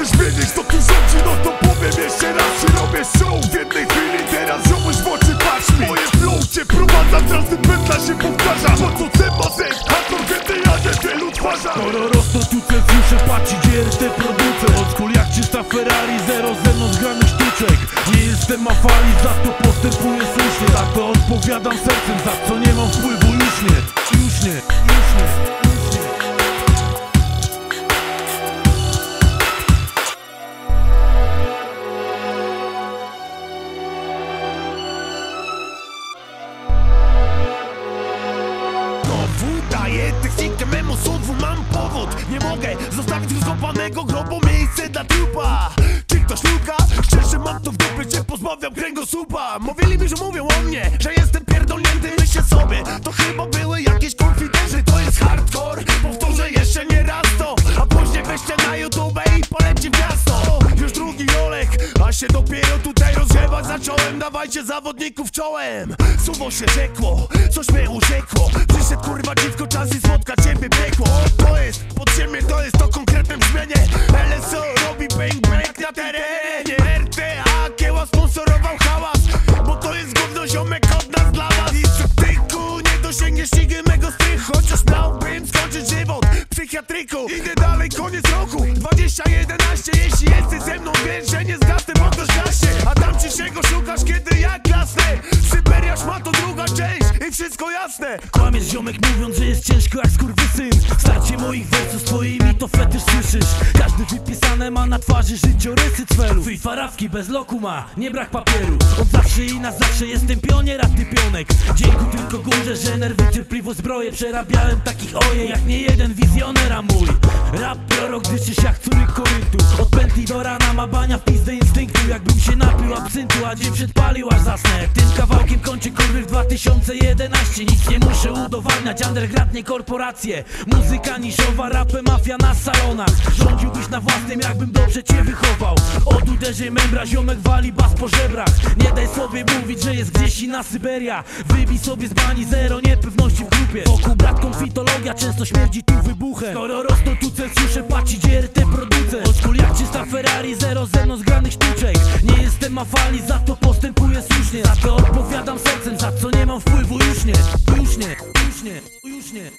chcesz wiedzieć kto tu rządzi? No to powiem jeszcze raz Czy robię show w jednej chwili. Teraz ziomuś w oczy patrz mi. Moje flow cię prowadza Teraz pętla się powtarza. Po co ten bazek Hardcore kiedy jadę tylu twarza Skoro rosną tu słyszę paci GRT producent Old jak czysta Ferrari, zero ze mną zgranych sztuczek. Nie jestem na fali, za to postępuję słusznie. Za to odpowiadam sercem, za co nie mam wpływu daję technikę memu sądwu Mam powód, nie mogę zostawić rozkopanego grobu Miejsce dla trupa Czy ktoś luka? Szczerze mam to w dupie Cię pozbawiam kręgosłupa. Mówili mi, że mówią o mnie Że się dopiero tutaj rozgrzewać zacząłem Dawajcie zawodników czołem. Suwo się rzekło Coś mnie urzekło Przyszedł kurwa dziwko czas i spotka ciebie piekło. To jest podziemie, to jest to konkretne brzmienie. LSO robi bang bang na terenie. RTA kieła sponsorował hałas Bo to jest gówno ziomek od nas dla was. I co tyku nie dosięgniesz nigdy mego strychu. Chociaż miałbym skończyć żywot w psychiatryku. Idę dalej, koniec roku. 2011 Jeśli jesteś ze mną, wiesz, że nie zgasnę Bo to się A tam ci czego szukasz, kiedy ja klasnę? Syberia szma to druga część i wszystko jasne. Kłamiesz ziomek mówiąc, że jest ciężko jak skurwysyn. Starcie moich wersów z twoimi to fetysz słyszysz. Każdy wypisane ma na twarzy życiorysy cwelu. Twój farawki bez loku ma, nie brak papieru. Od zawsze i na zawsze jestem pionier, a ty pionek. Dzięki tylko górze, że nerwy cierpliwość zbroję Przerabiałem takich oje jak nie jeden wizjoner, a mój. Rap prorok dyczysz jak córy koryntu ma bania w pizdę instynktu Jakbym absyntu, a dzień przed aż zasnę. Kawałkiem kończy kurwy w 2011 Nic nie muszę udowadniać, underground nie korporacje. Muzyka niszowa, rapy mafia na salonach. Rządziłbyś na własnym, jakbym dobrze cię wychował. Od uderzeń membra, ziomek wali bas po żebrach. Nie daj sobie mówić, że jest gdzieś inna Syberia. Wybij sobie z bani zero niepewności w grupie. Wokół brat konfitologia, często śmierdzi tu wybuchem. Skoro rosną tu censjusze, paci DRT producent Old school jak czysta Ferrari, zero ze mną zgranych sztuczek. Nie jestem na za to postępuję słusznie. Za to odpowiadam sercem, za co nie mam wpływu Już nie, już nie, już nie, już nie